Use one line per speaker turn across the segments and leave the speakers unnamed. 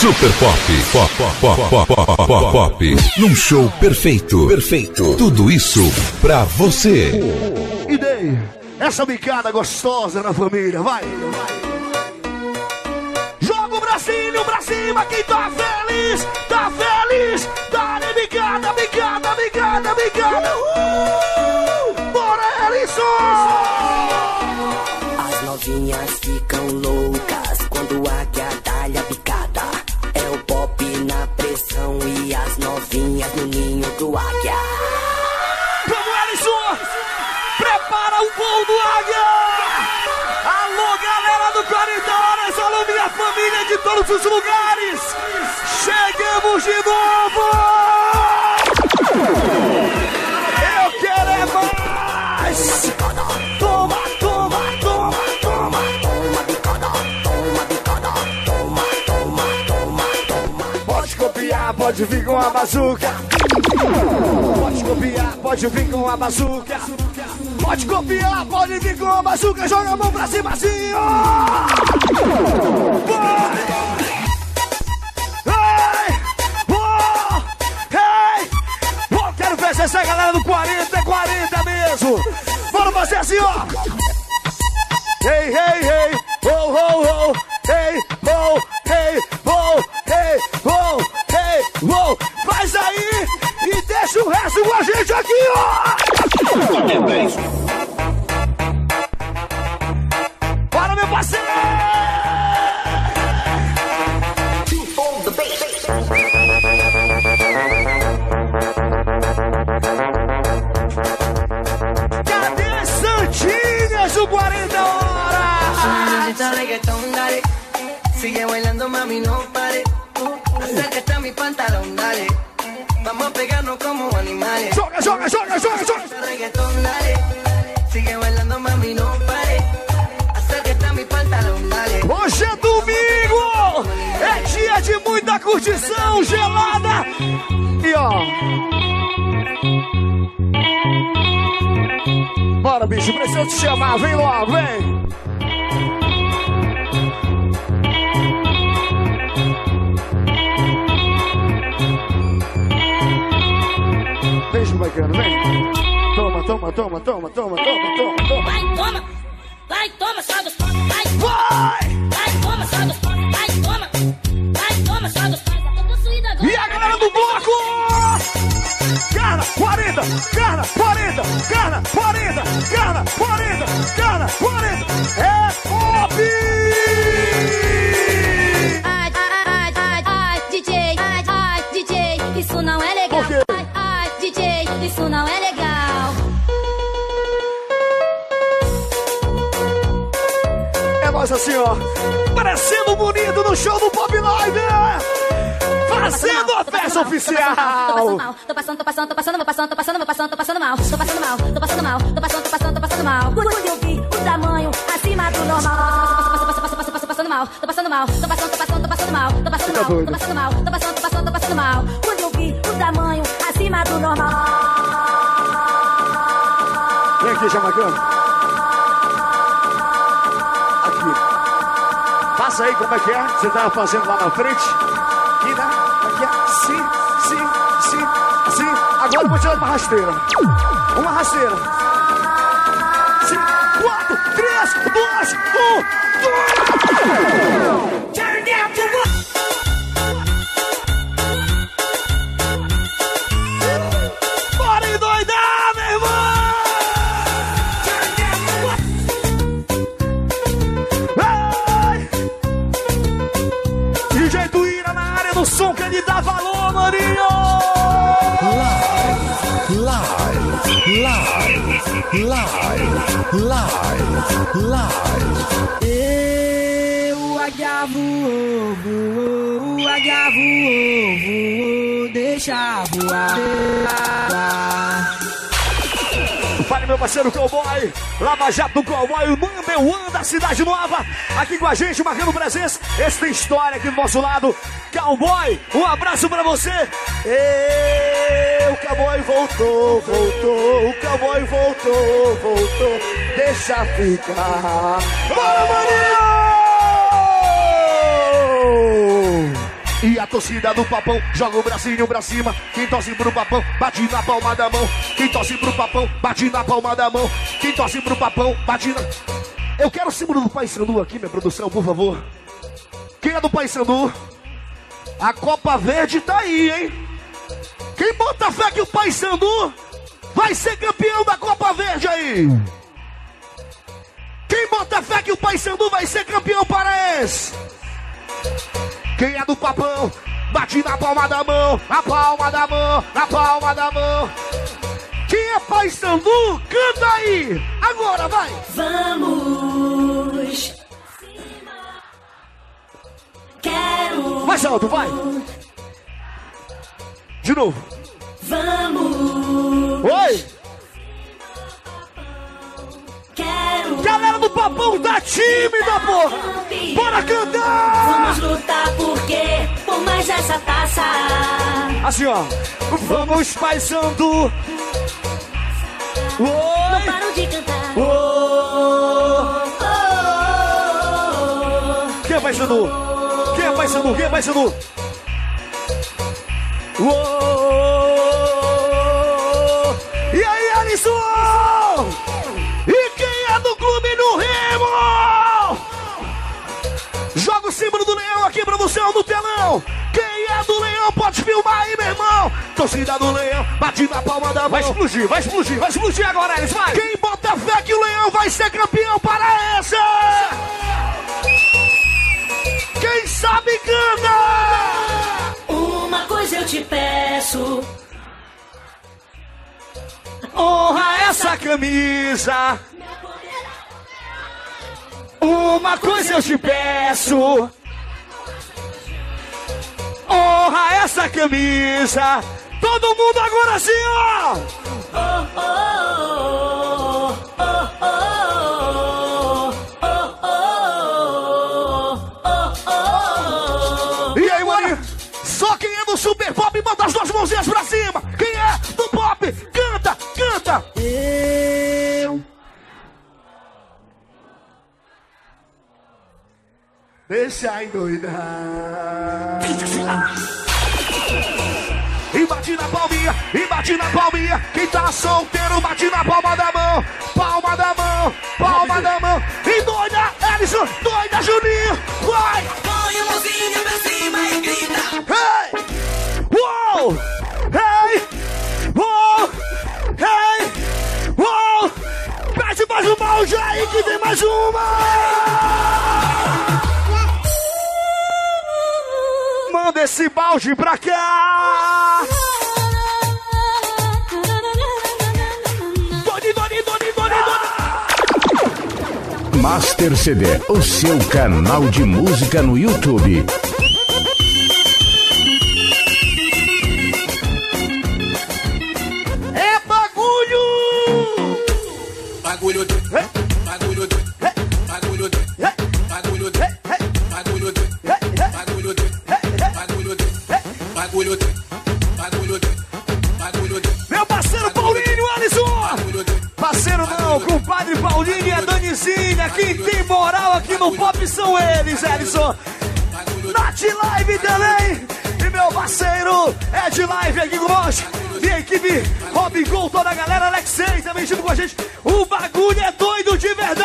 Super Pop. Pop, pop, pop, pop, pop, pop. Num show perfeito. Perfeito. Tudo isso pra você.
E daí? Essa bicada gostosa na família, vai. Joga o bracinho pra cima, quem tá feliz, tá feliz. Dá-lhe bicada, bicada, bicada, bicada. Uh! Bora, Ellison!
As novinhas ficam loucas quando a Águia!
Alô, galera do 40 Horas! Alô, minha família de todos os lugares! Chegamos de novo! Pode vir com a bazuca. Pode copiar, pode vir com a bazuca. Pode copiar, pode vir com a bazuca. Joga a mão pra cima assim, ó. Ei! Ei! Ver se essa galera do 40 é 40 mesmo. Bora fazer assim, ó. Hey, hey, hey, oh, oh, oh, hey, oh, hey, oh, hey, oh, aí e deixa o resto com a gente aqui, ó. Bora, meu parceiro! Cadê Santinhas do 40 horas?
Dale. Sigue bailando, mami, no pare. Acércate a mi pantalón, dale. Vamos a pegarnos como animales.
Joga, joga, joga, joga, joga.
Reggaetón, dale. Sigue bailando, mami, no pare. Acércate a mi pantalón, dale.
Hoje é domingo! É dia de muita curtição gelada! E ó. Bora, bicho, precisa te chamar, vem logo, vem! Bacana, vem! Toma, toma, toma, toma, toma, toma, toma, toma!
Vai, toma! Vai, toma, só dos Vai,
Vai!
vai, toma, só dos Vai, toma! Vai, toma, só dos tô possuída agora.
E a galera do bloco! Carna, 40, carna, 40, carna, 40, carna, 40, carna, 40. É pop! Ó. Parecendo bonito no show do Pop Live. Fazendo a festa oficial.
Tô passando, tô passando, tô passando, tô passando, tô passando, tô passando, tô passando mal. Tô passando mal, tô passando mal, tô passando, tô passando, tô passando mal. Quando eu vi o tamanho acima do normal. Tô passando, tô passando, tô passando mal. Tô passando mal, tô passando, tô passando, tô passando mal. Tô passando mal, tô passando mal, tô passando, tô passando, tô passando mal. Quando eu vi o tamanho acima do normal.
Vem aqui, Jamacão. Passa aí como é que é. Você tava fazendo lá na frente. Aqui, né? Aqui é. Sim, sim, sim, sim. Agora eu vou tirar uma rasteira. Uma rasteira. Sim. Quatro, três, dois, um, dois.
Live, live, live.
Eu, voou, águia voou, voou, deixa voar.
Fale, meu parceiro cowboy, Lava Jato do Cowboy, o number one da Cidade Nova, aqui com a gente, marcando presença. Esse tem história aqui do nosso lado. Cowboy, um abraço pra você. E o cowboy voltou, voltou, o cowboy voltou, voltou. Deixa ficar. Bora, maninho!
E a torcida do papão joga o bracinho pra cima. Quem torce pro papão, bate na palma da mão. Quem torce pro papão, bate na palma da mão. Quem torce pro papão, bate na. Eu quero o símbolo do Pai Sandu aqui, minha produção, por favor. Quem é do Pai Sandu? A Copa Verde tá aí, hein? Quem bota fé que o Pai Sandu vai ser campeão da Copa Verde aí? Quem bota fé que o Pai Sandu vai ser campeão paraense? Quem é do papão, bate na palma da mão, na palma da mão, na palma da mão. Quem é Pai Sandu, canta aí. Agora vai.
Vamos. Quero.
Mais alto, vai. De novo.
Vamos.
Oi. Galera do papão tá tímida, porra. Bora cantar.
Vamos lutar porque por mais essa taça.
Assim, ó. Vamos, Pai Sandu.
Não paro de cantar. Oh, oh, oh.
Quem é Pai Sandu? Quem é Pai Sandu? Quem é Pai Sandu? Uou! Produção do telão. Quem é do leão pode filmar aí, meu irmão. Torcida do leão, bate na palma da mão. Vai explodir, vai explodir, vai explodir agora, Elis, vai. Quem bota fé que o leão vai ser campeão para essa? Quem sabe canta!
Uma coisa eu te peço.
Honra essa camisa. Uma coisa eu te peço honra essa camisa. Todo mundo agora sim, ó!
Oh, oh, oh,
Super Pop, manda as duas mãozinhas pra cima. Quem é do Pop? Canta, canta. Eu Deixa endoidar. E bate na palminha, e bate na palminha. Quem tá solteiro, bate na palma da mão. Palma da mão, palma da mão. E doida, Ellison, doida, Juninho. Vai!
Põe a mãozinha pra cima e grita.
Hey! Uou! Hey! Uou! Hey! Uou! Pede mais um balde aí que tem mais uma! Manda esse balde pra cá! Doni, doni, doni, doni, doni!
Master CD, o seu canal de música no YouTube.
Ed Live aqui com nós. E a equipe Robin Gol, toda a galera, Alexei também junto com a gente. O bagulho é doido de verdade,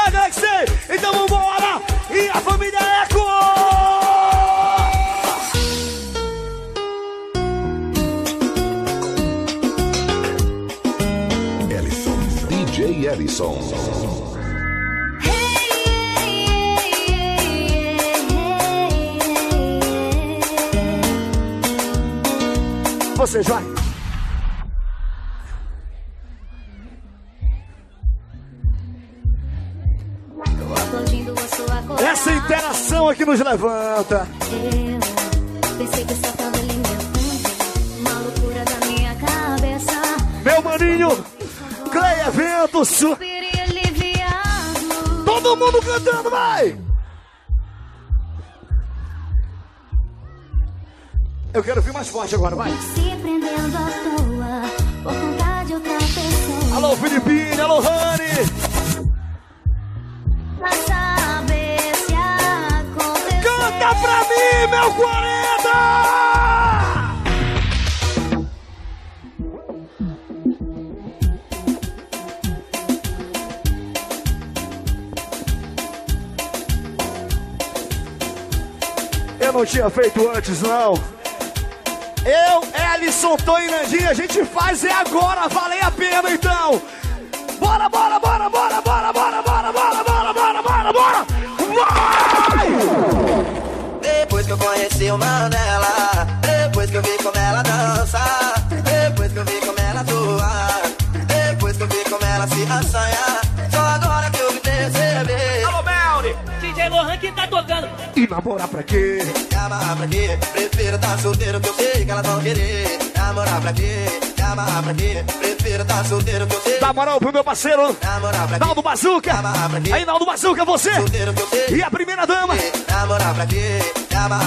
você.
Essa interação aqui nos levanta. Meu maninho,
Cleia Ventos.
Todo mundo cantando, vai! forte agora, vai.
Se prendendo à.
Alô, Filipine, alô, Rani.
Pra saber se.
Canta pra mim, meu 40!
não tinha feito antes, não. Eu, Ellison, Tom e Nandinha, a gente faz é agora, valeu a pena então. Bora, bora, bora, bora, bora, bora, bora, bora, bora, bora, bora, bora. Vai!
Depois que eu conheci o Mandela, depois que eu vi como ela dança, depois que eu vi como ela atua, depois que eu vi como ela se assanha,
E namorar pra quê?
Amarrar pra quê? Prefiro tá solteiro que eu sei que elas vão querer. Namorar pra quê? Amarrar pra quê? Prefiro tá solteiro que eu sei.
Dá moral pro meu parceiro,
Namorar pra quê?
Naldo Bazuca. Aí, Naldo Bazuca, você. E a primeira dama,
Namorar pra quê?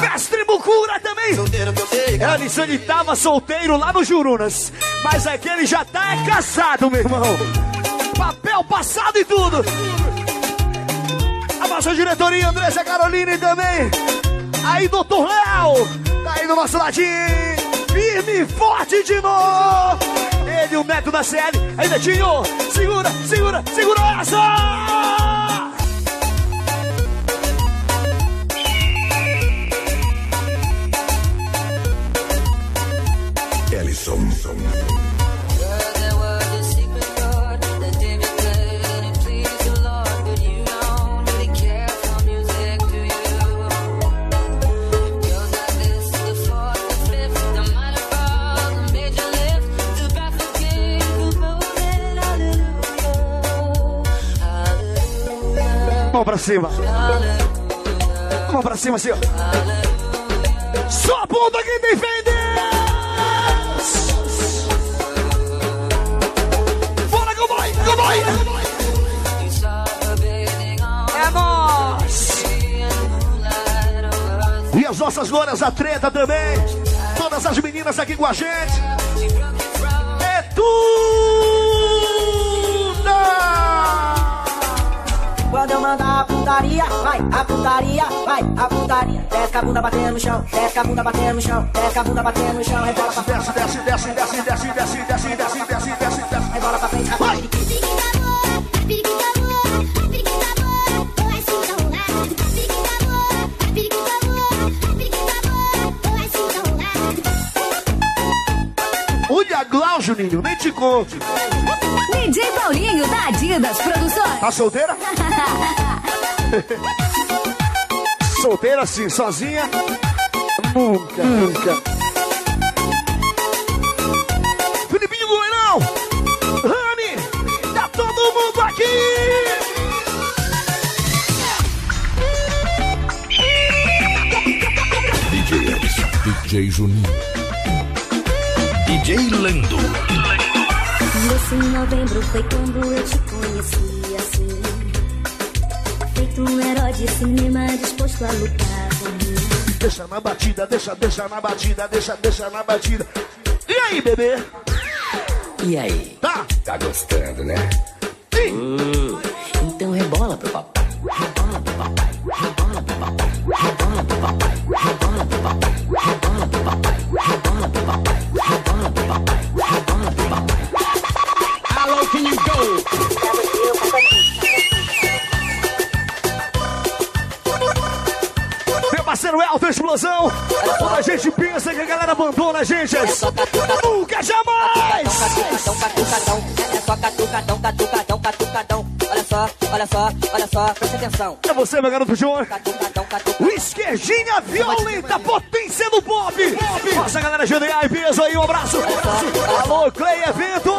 Mestre Bucura também.
solteiro que sei. que
Ellison, ele tava solteiro lá no Jurunas. Mas aqui ele já tá é casado, meu irmão. Papel passado e tudo. A nossa diretoria, Andressa Caroline também. Aí, doutor Léo. Tá aí do nosso ladinho. Firme e forte de novo. Ele, o neto da série. Aí, Netinho. Segura, segura, segura essa.
Ellison.
Mão pra cima. Mão pra cima, assim, ó. Só aponta quem tem fé em Deus. Bora, cowboy, cowboy. É nós. E as nossas loras da treta também. Todas as meninas aqui com a gente. É tudo.
Quando eu mandar a putaria, vai, a putaria, vai, a putaria. Desce a bunda batendo no chão, desce a bunda batendo no chão, desce a bunda batendo no chão, rebola pra frente,
Desce, desce, desce, desce, desce, desce, desce, desce, desce, desce, desce.
rebola pra frente,
Vai. Olha, Glaucio, Ninho, nem te conto.
DJ Paulinho da Adidas Produções.
Tá solteira? solteira assim, sozinha? Nunca, nunca. Filipinho Goianão! Rani! Tá todo mundo aqui!
DJ Ellison. DJ Juninho. DJ Lando.
Esse novembro foi quando eu te conheci assim. Feito um herói de cinema disposto a lutar por mim.
Deixa na batida, deixa, deixa na batida, deixa, deixa na batida. E aí, bebê?
E aí,
Tá?
tá gostando, né?
Sim.
Então rebola pro papai.
Abandona a gente, nunca jamais!
catucadão, catucadão, é só catucadão, catucadão, catucadão. Olha só, olha só, olha só, presta atenção.
É você, meu garoto
catucadão.
O esquerdinha violenta, potência do pop. Nossa galera GDA e peso aí, um abraço. Alô, Clay Evento.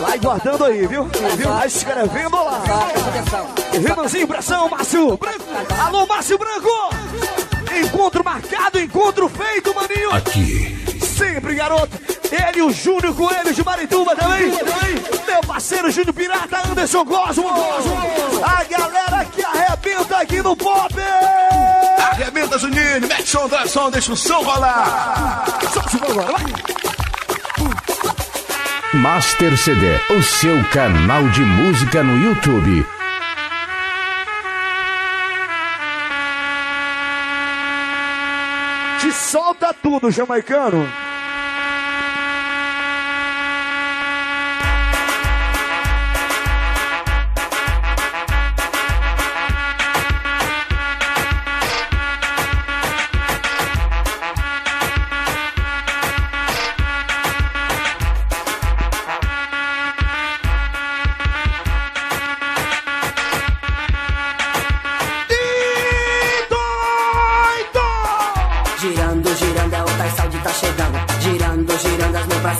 Vai guardando aí, viu? viu? Vai escrevendo lá.
Só, presta atenção.
Renanzinho, pressão, Márcio Branco. Alô, Márcio Branco. Encontro marcado, encontro feito, maninho.
Aqui.
Sempre, garoto. Ele, o Júnior Coelho de Marituba também. Meu parceiro Júnior Pirata, Anderson Cosmo. A galera que arrebenta aqui no pop.
Arrebenta, Juninho. Mete som, dá som, deixa o som rolar.
Só se for agora, vai.
Master CD, o seu canal de música no YouTube.
Te solta tudo, jamaicano.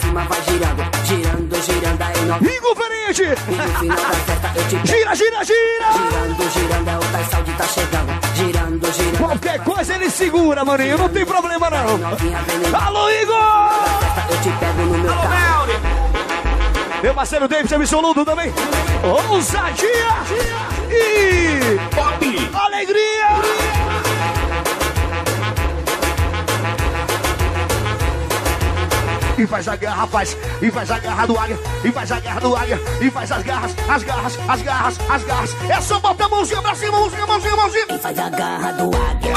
Cima vai girando. Girando, girando, aí.
Inconveniente!
E no final da festa eu te pego.
Gira, gira, gira!
Girando, girando, é o tá chegando. Girando, girando.
Qualquer coisa ele segura, maninho, não tem problema não. Alô, Igor!
eu te pego no meu carro.
Meu parceiro David Absoluto também. Ousadia e
Pop.
E faz a guerra, rapaz, e faz a guerra do águia, e faz a guerra do águia, e faz as garras, as garras, as garras, as garras. É só botar a mãozinha pra cima, mãozinha, mãozinha, mãozinha.
E faz a garra do águia.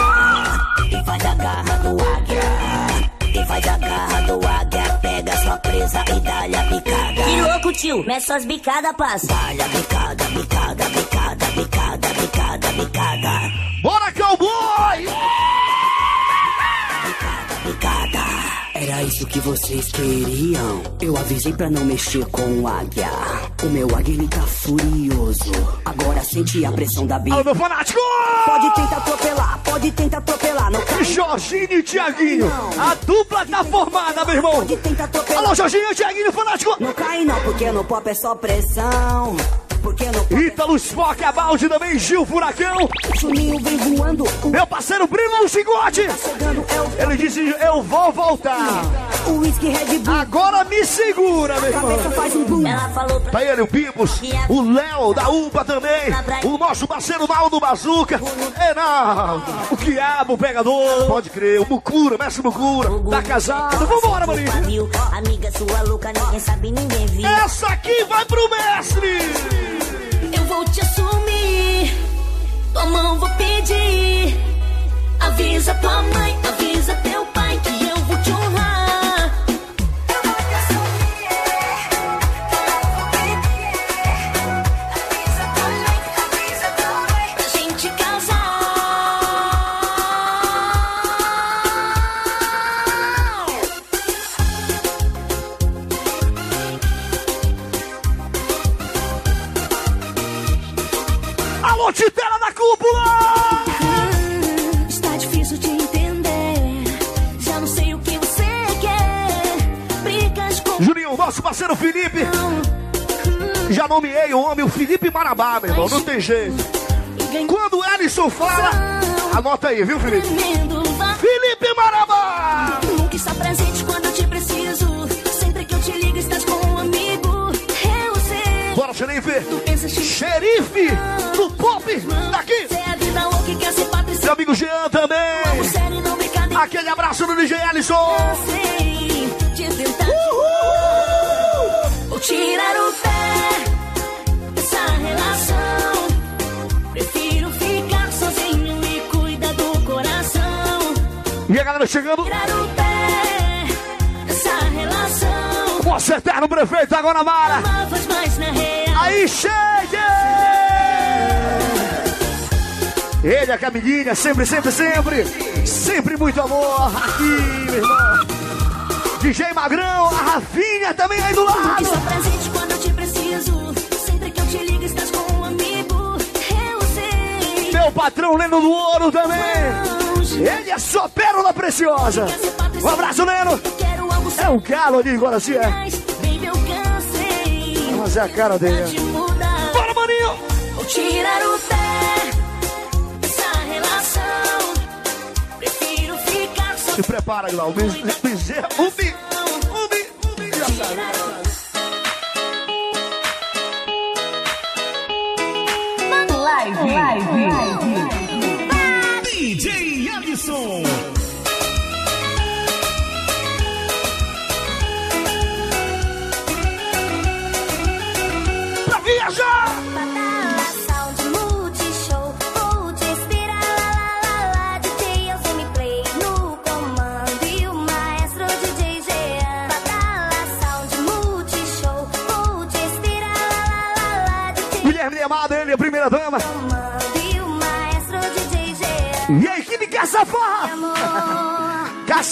E faz a garra do águia. E faz a garra do águia. Pega sua presa e dá-lhe a picada.
Que louco, tio. Mete suas bicadas, passa.
Dá-lhe a picada, picada, Isso que vocês queriam. Eu avisei pra não mexer com o águia. O meu águia ele tá furioso. Agora sente a pressão da bica.
Alô, meu fanático!
Pode tentar atropelar, pode tentar atropelar. Não cai.
Jorginho e Tiaguinho, a dupla tá formada, meu irmão.
Pode tentar atropelar.
Alô, Jorginho e Tiaguinho, fanático!
Não cai não, porque no pop é só pressão. Porque no pop
Ítalo Spock, a balde também, Gil Furacão.
o Juninho vem voando. O
Meu parceiro Bruno Chicote.
tá chegando é o
Ele disse, eu vou voltar.
O whisky Red Bull.
Agora me segura, meu
Cabeça
irmão.
faz um boom.
Ela falou pra
Tá ele, o Pipos, o Léo da UPA também, o nosso parceiro Naldo Bazuca, Enaldo, o Quiabo, o pegador, pode crer, o Mucura, mestre Mucura, tá casado, vambora, maninho.
Pariu, amiga sua louca, ninguém sabe, ninguém viu.
Essa aqui vai pro mestre.
Eu vou te assumir. Tua mão vou pedir. Avisa tua mãe,
irmão, não tem jeito. Quando o Ellison fala, anota aí, viu, Felipe? Felipe Marabá.
Nunca está presente quando eu te preciso. Sempre que eu te ligo, estás com um amigo. Eu sei.
Bora, xerife. Xerife do pop daqui. Meu amigo Jean também. Aquele abraço do DJ Ellison. A galera chegando. Nosso eterno prefeito agora Mara. Aí chega! Ele, a Camilinha, sempre, sempre, sempre. Sempre muito amor aqui, meu irmão. DJ Magrão, a Rafinha também aí do lado.
sou presente quando eu te preciso. Sempre que eu te ligo, estás com um amigo. Eu sei.
Meu patrão Leno do Ouro também. Ele é só pérola preciosa. Um abraço, Leno. É um galo ali, agora sim é. Mas é a cara
de
dele.
mudar.
Bora, maninho.
Vou tirar o pé dessa relação. Prefiro ficar só.
Se prepara, Glau. Bezerra, Ubi, Ubi,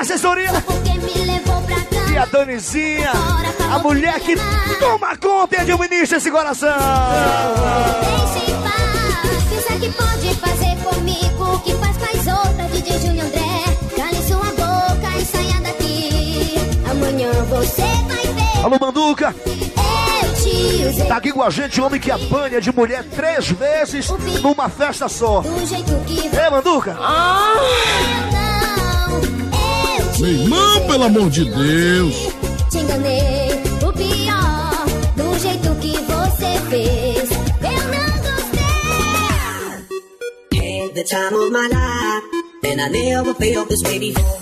assessoria.
Porque me levou pra cá.
E a Danizinha, a mulher que toma conta e administra esse coração.
Deixe em paz. Pensa que pode fazer comigo o que faz outras. DJ Júnior André. Cale sua boca e saia daqui. Amanhã você vai ver.
Alô, Manduca.
Eu te usei.
Tá aqui com a gente, homem que apanha de mulher três vezes numa festa só.
Do jeito que
É, Manduca?
Meu
irmão, pelo amor de Deus.
Te enganei, o pior, do jeito que você fez. Eu não gostei.
Had the time of my life, and I never felt this way before.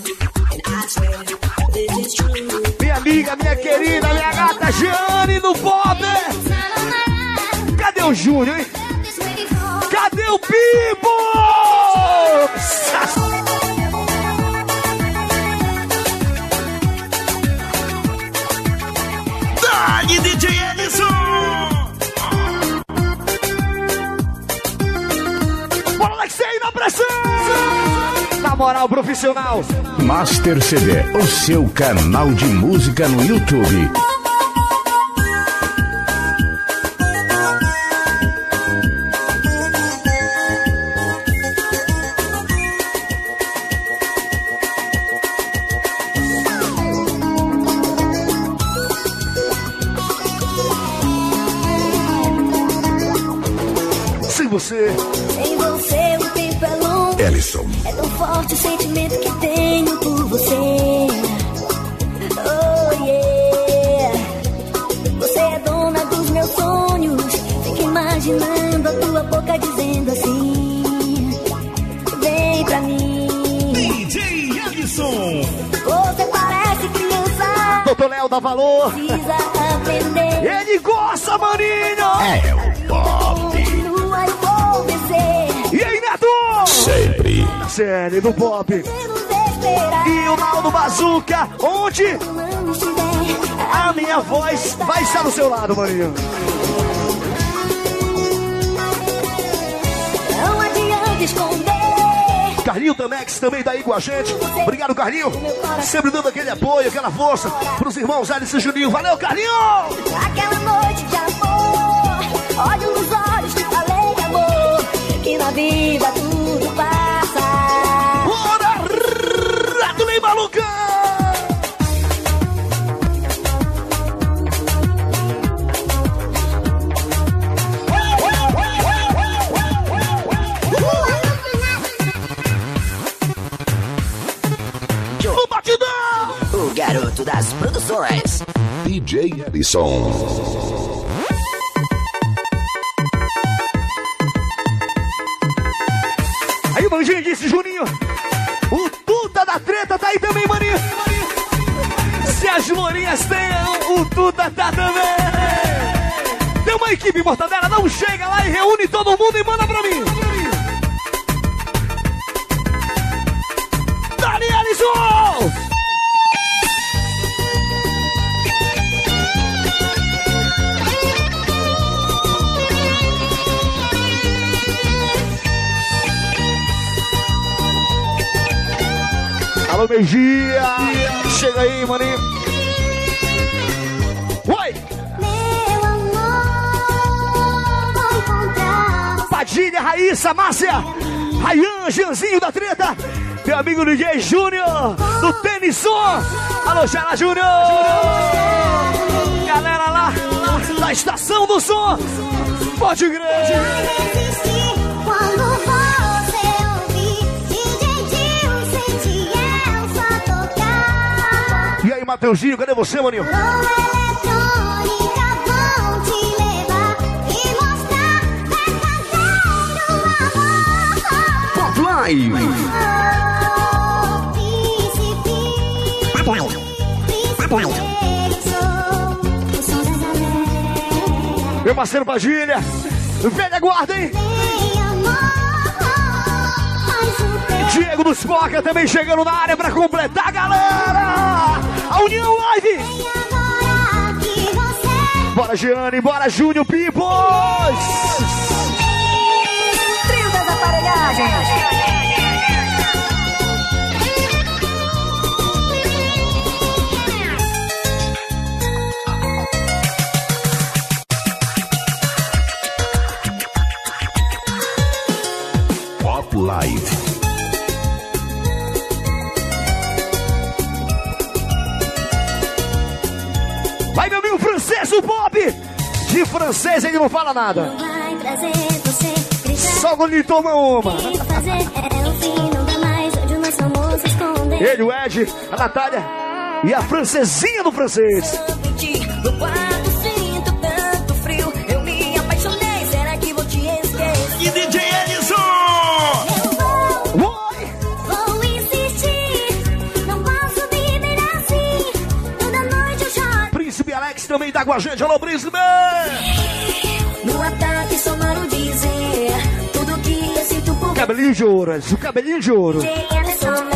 And I swear this is true.
Minha amiga, minha querida, minha gata Jeane do Pop. Cadê o Júnior, hein? Cadê o Pipo?
DJ Ellison!
Bora, Alexei, na pressão! Na moral, profissional.
Master CD, o seu canal de música no YouTube.
Aprender.
Ele gosta, maninho!
É o pop.
E.
E aí, Neto?
Sempre.
Série do Pop. E o Naldo Bazuca, onde a minha voz vai estar do seu lado, maninho. Carlinho Tamex também tá aí com a gente. Obrigado, Carlinho. Sempre dando aquele apoio, aquela força pros irmãos Alice e Juninho. Valeu, Carlinho!
Aquela noite de amor, olho nos olhos, te falei amor, que na vida tudo passa.
Bora, Rato nem
das produções.
DJ Ellison.
Aí o Manjinho disse, Juninho, o Tuta da treta tá aí também, maninho. Se as lourinhas têm, o Tuta tá também. Tem uma equipe mortadela, não chega lá e reúne todo mundo e manda pra mim. Alô, Megia! Chega aí, maninho. Oi!
Meu amor,
Raíssa, Márcia, Rayan, Jeanzinho da treta. Meu amigo DJ Júnior, do Tênis Som. Alô, Xará Júnior. Galera lá, da Estação do Som. Pode grande. Mateuzinho, cadê você, maninho?
Com eletrônica vão te levar e mostrar verdadeiro amor.
Pop Live.
Meu parceiro Bagilha. Velha guarda, hein? Diego dos Coca também chegando na área pra completar, galera! A União Live! Bora, Giane, bora, Júnior Pipos!
Trio das aparelhagens.
Pop Live.
Vai, meu amigo francês, o Bob! De francês ele não fala nada.
Vai trazer você gritar
Só quando ele toma uma.
fazer. É o fim, não dá mais onde o nosso amor se esconder.
Ele, o Ed, a Natália e a francesinha do francês.
No quarto
tá com a gente. Alô!
No ataque sonoro dizer tudo que eu sinto por
Cabelinho de ouro, Edson, cabelinho de ouro.
DJ Anderson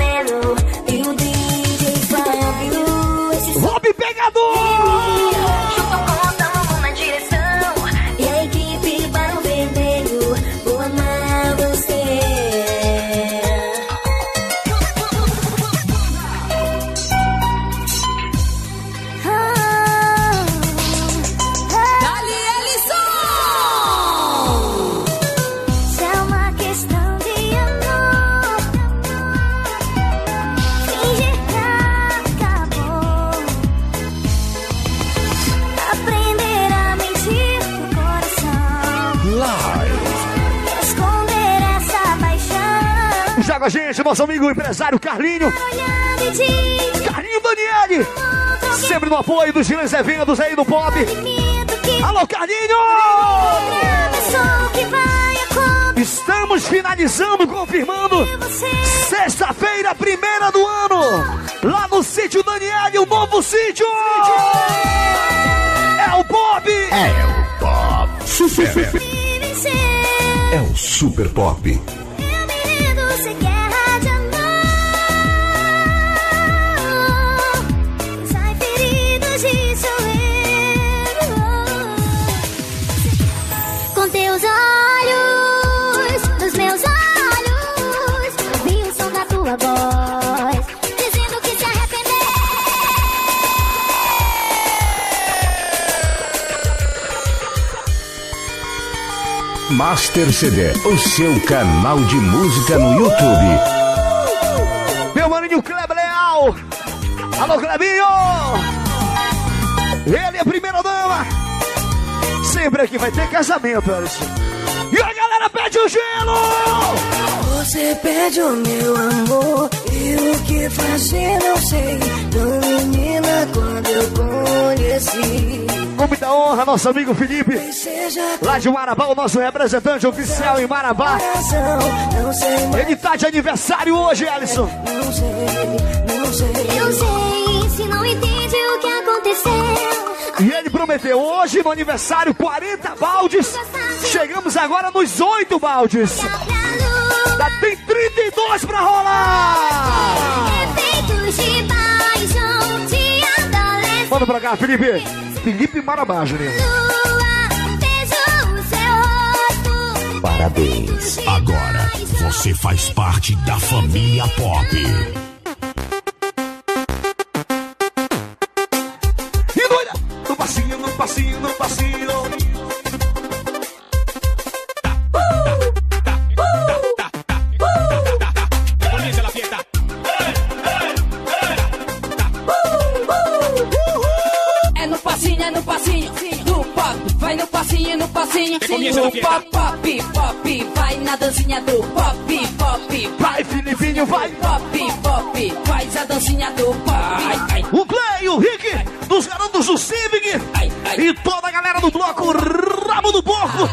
gente, nosso amigo empresário Carlinho. Carlinho Daniele. Sempre no apoio dos grandes eventos aí do pop. Alô, Carlinho! Estamos finalizando, confirmando. Sexta-feira, primeira do ano. Lá no sítio Daniele, o novo sítio. É o pop.
É o Pop. Super. É o Super Pop. Master CD. O seu canal de música no YouTube.
Meu maninho Kleber Leal. Alô, Clebinho. Ele é a primeira dama. Sempre aqui vai ter casamento, Alisson. E a galera pede o gelo.
Você pede o meu amor e o que fazer não sei. Tão menina quando eu conheci.
Com muita honra, nosso amigo Felipe. Lá de Marabá, o nosso representante oficial em Marabá. Ele tá de aniversário hoje, Alisson.
Não sei, não sei.
Eu sei se não entende o que aconteceu.
E ele prometeu hoje no aniversário 40 baldes. Chegamos agora nos 8 baldes. Já tem 32 pra rolar.
Efeitos de paixão, de adolescente.
Manda pra cá, Felipe. Felipe Marabá, Juninho.
Beijo o seu rosto.
Parabéns.
Agora você faz parte da família Pop.
Passinho.
O pop, pop, pop, vai na dancinha do pop, pop.
Vai, Filipinho, vai.
Pop, pop, faz a dancinha do pop.
O Clay, o Rick, dos garotos do Civic e toda a galera do bloco Rabo do Porco.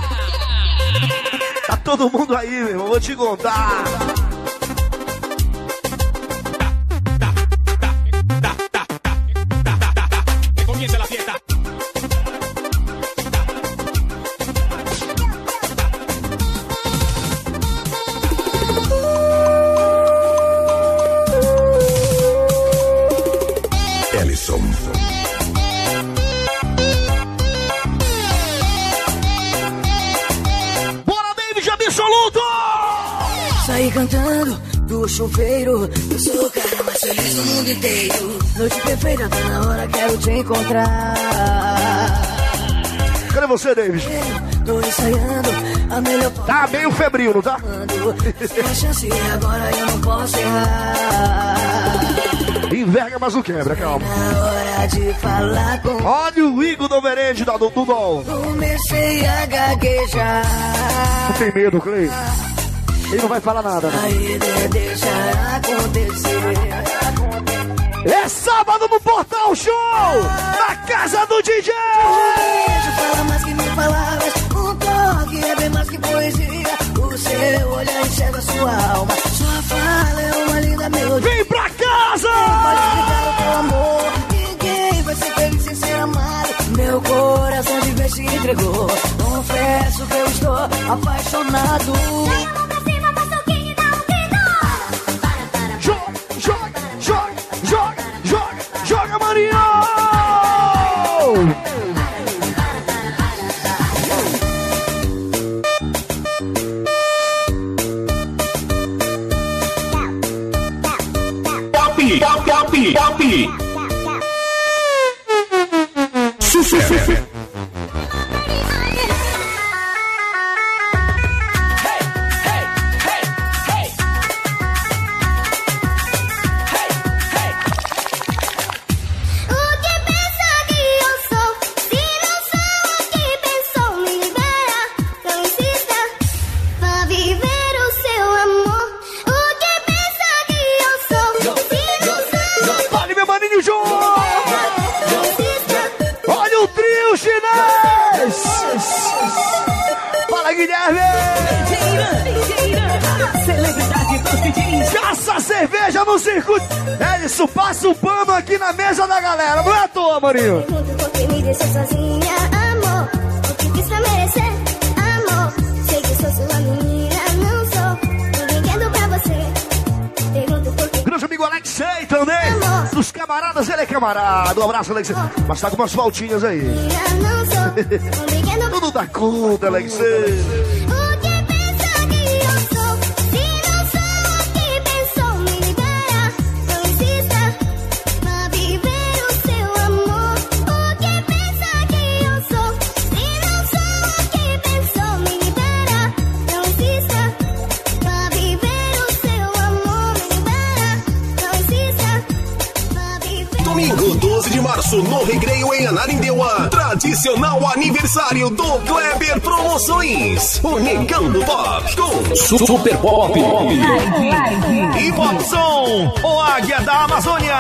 Tá todo mundo aí, meu irmão, vou te contar.
Chuveiro. Eu sou o cara mais feliz do mundo inteiro. Noite perfeita, tá na hora, quero te encontrar.
Cadê você, David?
Tô ensaiando a melhor
Tá meio febril, não tá?
Tem chance e agora eu não posso errar.
Enverga, mas não quebra, calma.
Na hora de falar com
Olha o Igor do Merende da do Dudol.
Comecei a gaguejar.
Você tem medo, Clay? Ele não vai falar nada,
acontecer.
É sábado no Portal Show! Na casa do DJ!
Fala mais que mil palavras. Um toque é bem mais que poesia. O seu olhar enxerga sua alma. Sua fala é uma linda melodia.
Vem pra casa!
Ninguém vai ser feliz sem ser amado. Meu coração de vez se entregou. Confesso que eu estou apaixonado.
Pop, pop. Sucesso.
Camaradas, ele é camarada. Um abraço, Alexei. Mas tá com umas faltinhas aí. Tudo dá conta, Alexei.
12 de março, no Recreio em Ananindeua. Tradicional aniversário do Kleber Promoções. O Negão do Pop com
Super Pop.
E Popson, o Águia da Amazônia.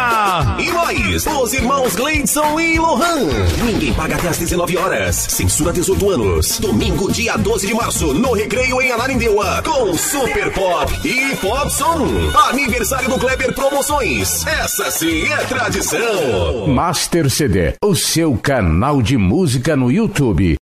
E mais, os irmãos Gleidson e Lohan. Ninguém paga até às 19 horas. Censura 18 anos. Domingo, dia 12 de março, no Recreio em Ananindeua. Com Super Pop e Popson. Aniversário do Kleber Promoções. Essa sim é tradição.
Master CD, o seu canal de música no YouTube.